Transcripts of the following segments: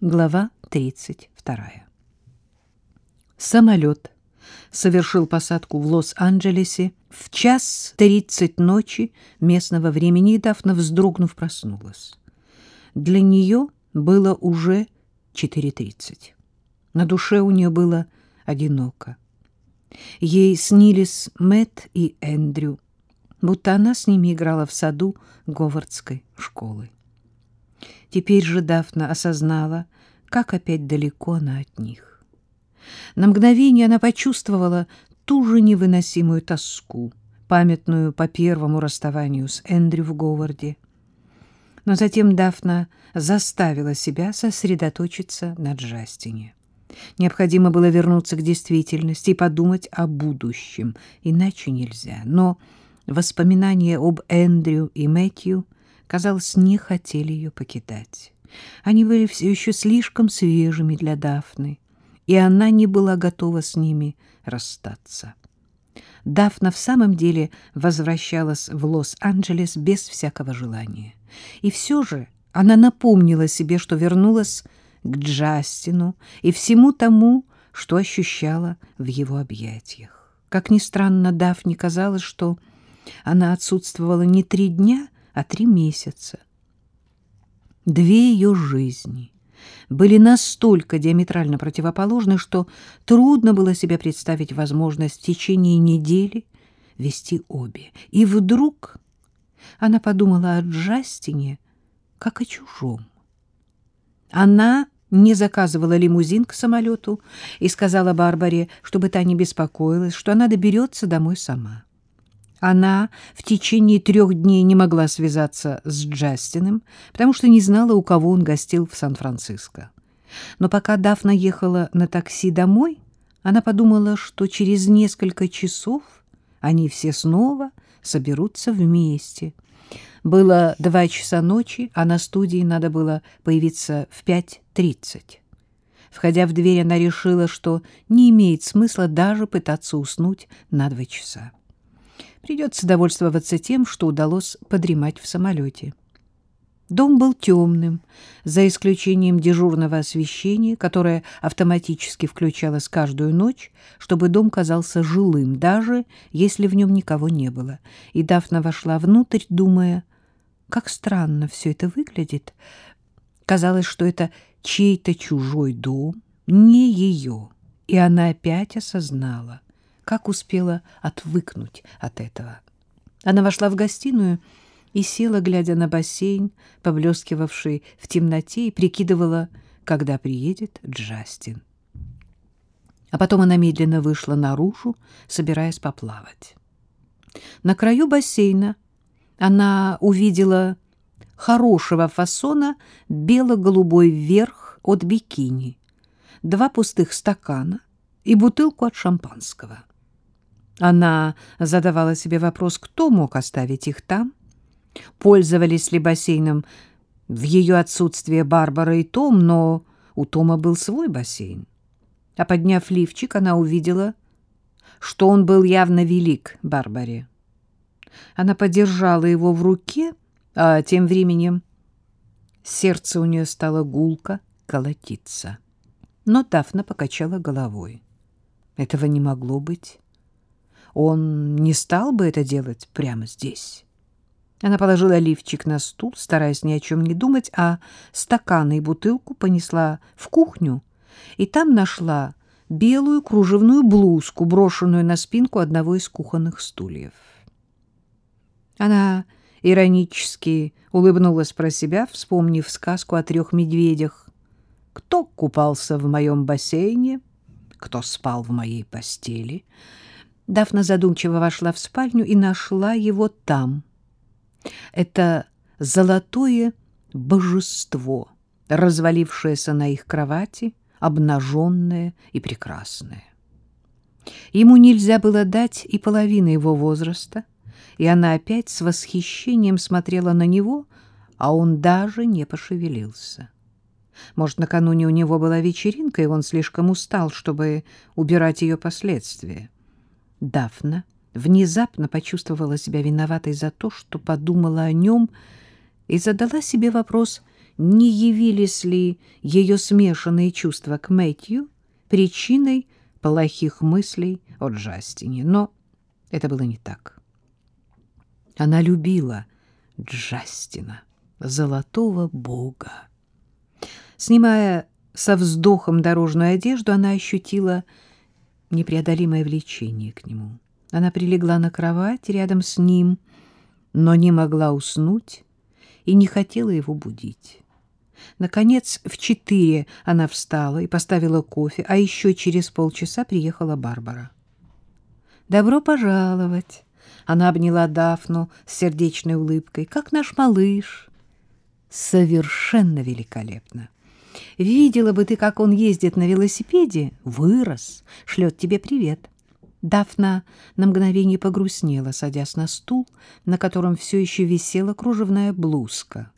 Глава 32. Самолет совершил посадку в Лос-Анджелесе в час тридцать ночи местного времени, и Дафна, вздрогнув, проснулась. Для нее было уже 4.30. На душе у нее было одиноко. Ей снились Мэтт и Эндрю, будто она с ними играла в саду Говардской школы. Теперь же Дафна осознала, как опять далеко она от них. На мгновение она почувствовала ту же невыносимую тоску, памятную по первому расставанию с Эндрю в Говарде. Но затем Дафна заставила себя сосредоточиться на Джастине. Необходимо было вернуться к действительности и подумать о будущем, иначе нельзя. Но воспоминания об Эндрю и Мэтью — казалось, не хотели ее покидать. Они были все еще слишком свежими для Дафны, и она не была готова с ними расстаться. Дафна в самом деле возвращалась в Лос-Анджелес без всякого желания. И все же она напомнила себе, что вернулась к Джастину и всему тому, что ощущала в его объятиях. Как ни странно, Дафне казалось, что она отсутствовала не три дня, а три месяца. Две ее жизни были настолько диаметрально противоположны, что трудно было себе представить возможность в течение недели вести обе. И вдруг она подумала о Джастине как о чужом. Она не заказывала лимузин к самолету и сказала Барбаре, чтобы та не беспокоилась, что она доберется домой сама. Она в течение трех дней не могла связаться с Джастином, потому что не знала, у кого он гостил в Сан-Франциско. Но пока Дафна ехала на такси домой, она подумала, что через несколько часов они все снова соберутся вместе. Было два часа ночи, а на студии надо было появиться в 5.30. Входя в дверь, она решила, что не имеет смысла даже пытаться уснуть на два часа. Придется довольствоваться тем, что удалось подремать в самолете. Дом был темным, за исключением дежурного освещения, которое автоматически включалось каждую ночь, чтобы дом казался жилым, даже если в нем никого не было. И Дафна вошла внутрь, думая, как странно все это выглядит. Казалось, что это чей-то чужой дом, не ее, и она опять осознала — как успела отвыкнуть от этого. Она вошла в гостиную и села, глядя на бассейн, поблескивавший в темноте, и прикидывала, когда приедет Джастин. А потом она медленно вышла наружу, собираясь поплавать. На краю бассейна она увидела хорошего фасона бело-голубой верх от бикини, два пустых стакана и бутылку от шампанского. Она задавала себе вопрос, кто мог оставить их там? Пользовались ли бассейном в ее отсутствие Барбара и Том, но у Тома был свой бассейн. А подняв лифчик, она увидела, что он был явно велик Барбаре. Она подержала его в руке, а тем временем сердце у нее стало гулко колотиться. Но Дафна покачала головой. Этого не могло быть он не стал бы это делать прямо здесь. Она положила лифчик на стул, стараясь ни о чем не думать, а стаканы и бутылку понесла в кухню, и там нашла белую кружевную блузку, брошенную на спинку одного из кухонных стульев. Она иронически улыбнулась про себя, вспомнив сказку о трех медведях. Кто купался в моем бассейне, кто спал в моей постели — Дафна задумчиво вошла в спальню и нашла его там. Это золотое божество, развалившееся на их кровати, обнаженное и прекрасное. Ему нельзя было дать и половины его возраста, и она опять с восхищением смотрела на него, а он даже не пошевелился. Может, накануне у него была вечеринка, и он слишком устал, чтобы убирать ее последствия. Дафна внезапно почувствовала себя виноватой за то, что подумала о нем и задала себе вопрос, не явились ли ее смешанные чувства к Мэтью причиной плохих мыслей о Джастине. Но это было не так. Она любила Джастина, золотого бога. Снимая со вздохом дорожную одежду, она ощутила непреодолимое влечение к нему. Она прилегла на кровать рядом с ним, но не могла уснуть и не хотела его будить. Наконец, в четыре она встала и поставила кофе, а еще через полчаса приехала Барбара. «Добро пожаловать!» Она обняла Дафну с сердечной улыбкой. «Как наш малыш!» «Совершенно великолепно!» «Видела бы ты, как он ездит на велосипеде? Вырос! Шлет тебе привет!» Дафна на мгновение погрустнела, садясь на стул, на котором все еще висела кружевная блузка.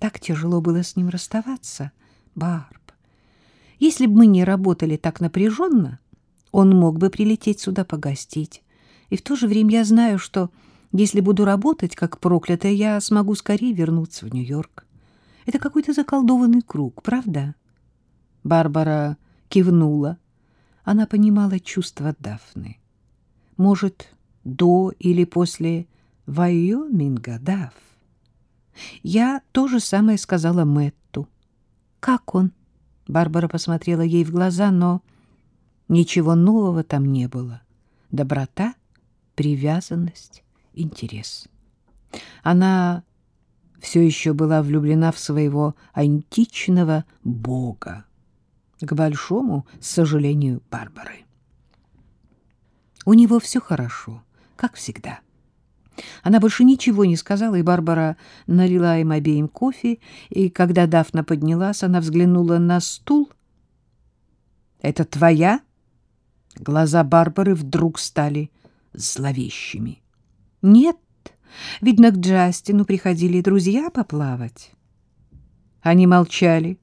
Так тяжело было с ним расставаться, Барб. Если бы мы не работали так напряженно, он мог бы прилететь сюда погостить. И в то же время я знаю, что если буду работать как проклятая, я смогу скорее вернуться в Нью-Йорк. Это какой-то заколдованный круг, правда? Барбара кивнула. Она понимала чувства Дафны. Может, до или после Вайоминга, Даф? Я то же самое сказала Мэтту. Как он? Барбара посмотрела ей в глаза, но ничего нового там не было. Доброта, привязанность, интерес. Она все еще была влюблена в своего античного бога, к большому сожалению Барбары. У него все хорошо, как всегда. Она больше ничего не сказала, и Барбара налила им обеим кофе, и когда Дафна поднялась, она взглянула на стул. «Это твоя?» Глаза Барбары вдруг стали зловещими. «Нет, видно, к Джастину приходили друзья поплавать». Они молчали,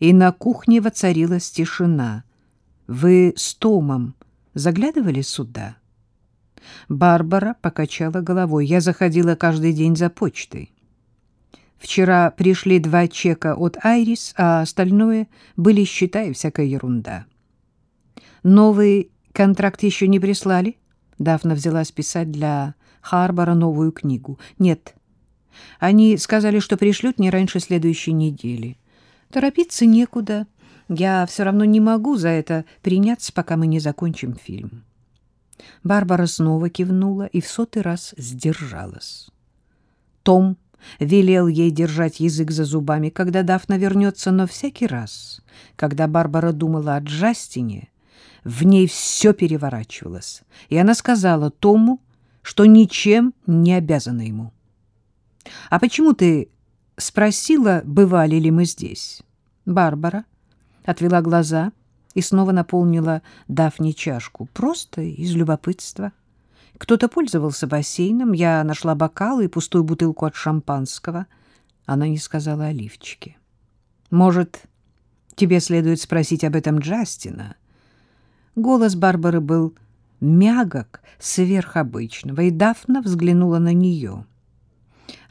и на кухне воцарилась тишина. «Вы с Томом заглядывали сюда?» Барбара покачала головой. Я заходила каждый день за почтой. Вчера пришли два чека от Айрис, а остальное были счета и всякая ерунда. Новый контракт еще не прислали? Дафна взялась писать для Харбора новую книгу. Нет. Они сказали, что пришлют не раньше следующей недели. Торопиться некуда. Я все равно не могу за это приняться, пока мы не закончим фильм. Барбара снова кивнула и в сотый раз сдержалась. Том велел ей держать язык за зубами, когда Дафна вернется, но всякий раз, когда Барбара думала о Джастине, в ней все переворачивалось, и она сказала Тому, что ничем не обязана ему. — А почему ты спросила, бывали ли мы здесь? Барбара отвела глаза — и снова наполнила Дафне чашку. Просто из любопытства. Кто-то пользовался бассейном, я нашла бокалы и пустую бутылку от шампанского. Она не сказала о лифчике. «Может, тебе следует спросить об этом Джастина?» Голос Барбары был мягок сверхобычного, и Дафна взглянула на нее.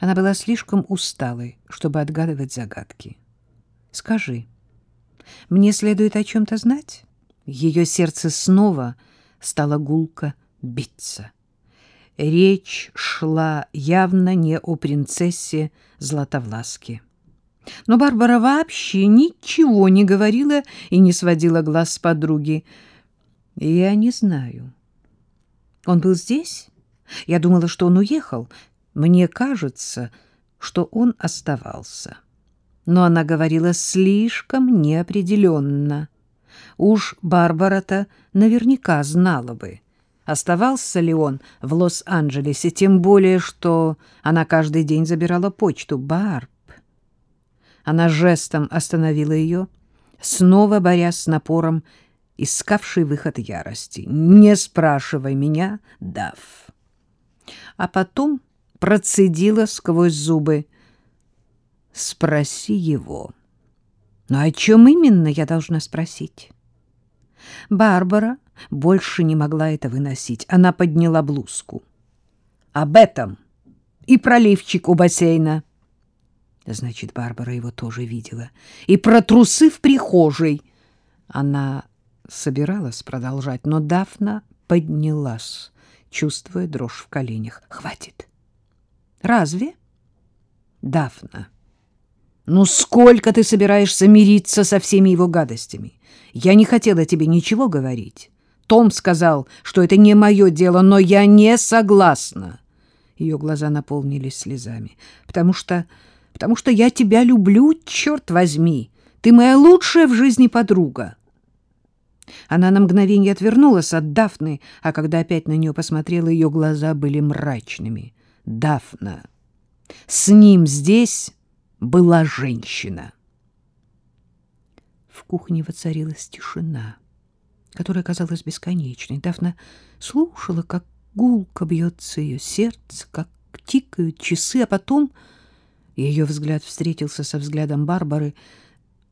Она была слишком усталой, чтобы отгадывать загадки. «Скажи». Мне следует о чем-то знать? Ее сердце снова стало гулко биться. Речь шла явно не о принцессе Златовласке. Но Барбара вообще ничего не говорила и не сводила глаз с подруги. Я не знаю. Он был здесь? Я думала, что он уехал. Мне кажется, что он оставался но она говорила слишком неопределенно. Уж Барбара-то наверняка знала бы, оставался ли он в Лос-Анджелесе, тем более, что она каждый день забирала почту. «Барб!» Она жестом остановила ее, снова борясь с напором, искавший выход ярости. «Не спрашивай меня, Дав!» А потом процедила сквозь зубы. Спроси его. Но о чем именно я должна спросить? Барбара больше не могла это выносить. Она подняла блузку. Об этом и проливчик у бассейна. Значит, Барбара его тоже видела. И про трусы в прихожей. Она собиралась продолжать, но Дафна поднялась, чувствуя дрожь в коленях. Хватит. Разве? Дафна. Ну сколько ты собираешься мириться со всеми его гадостями? Я не хотела тебе ничего говорить. Том сказал, что это не мое дело, но я не согласна. Ее глаза наполнились слезами. Потому что... потому что я тебя люблю, черт возьми. Ты моя лучшая в жизни подруга. Она на мгновение отвернулась от Дафны, а когда опять на нее посмотрела, ее глаза были мрачными. Дафна. С ним здесь была женщина. В кухне воцарилась тишина, которая казалась бесконечной. Дафна слушала, как гулко бьется ее сердце, как тикают часы, а потом ее взгляд встретился со взглядом Барбары.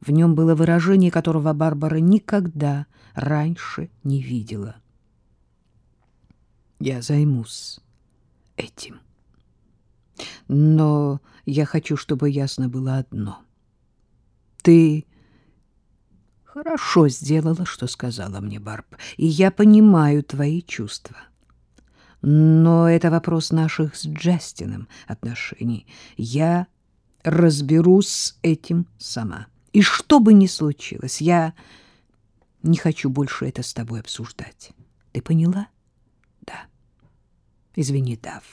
В нем было выражение, которого Барбара никогда раньше не видела. «Я займусь этим. Но я хочу, чтобы ясно было одно. Ты хорошо сделала, что сказала мне, Барб, и я понимаю твои чувства». Но это вопрос наших с Джастином отношений. Я разберусь с этим сама. И что бы ни случилось, я не хочу больше это с тобой обсуждать. Ты поняла? Да. Извини, Дав.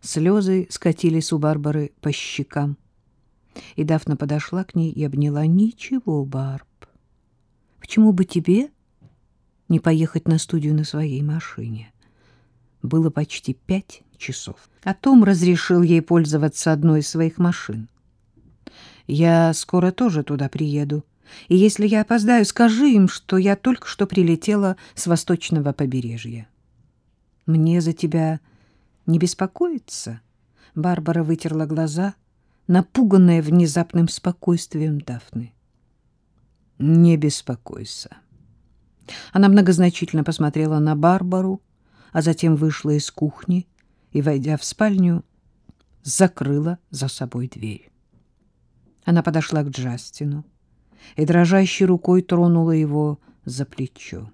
Слезы скатились у Барбары по щекам. И Дафна подошла к ней и обняла. Ничего, Барб. Почему бы тебе не поехать на студию на своей машине? Было почти пять часов. А Том разрешил ей пользоваться одной из своих машин. «Я скоро тоже туда приеду. И если я опоздаю, скажи им, что я только что прилетела с восточного побережья». «Мне за тебя не беспокоиться?» Барбара вытерла глаза, напуганная внезапным спокойствием Дафны. «Не беспокойся». Она многозначительно посмотрела на Барбару, а затем вышла из кухни и, войдя в спальню, закрыла за собой дверь. Она подошла к Джастину и дрожащей рукой тронула его за плечо.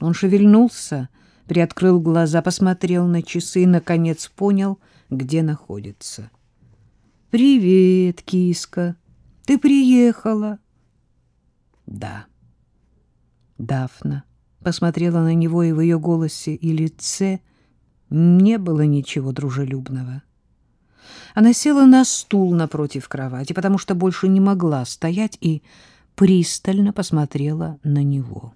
Он шевельнулся, приоткрыл глаза, посмотрел на часы и, наконец, понял, где находится. — Привет, киска. Ты приехала? — Да. Дафна посмотрела на него, и в ее голосе и лице не было ничего дружелюбного. Она села на стул напротив кровати, потому что больше не могла стоять, и пристально посмотрела на него.